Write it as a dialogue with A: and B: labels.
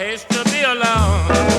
A: Hate to be alone.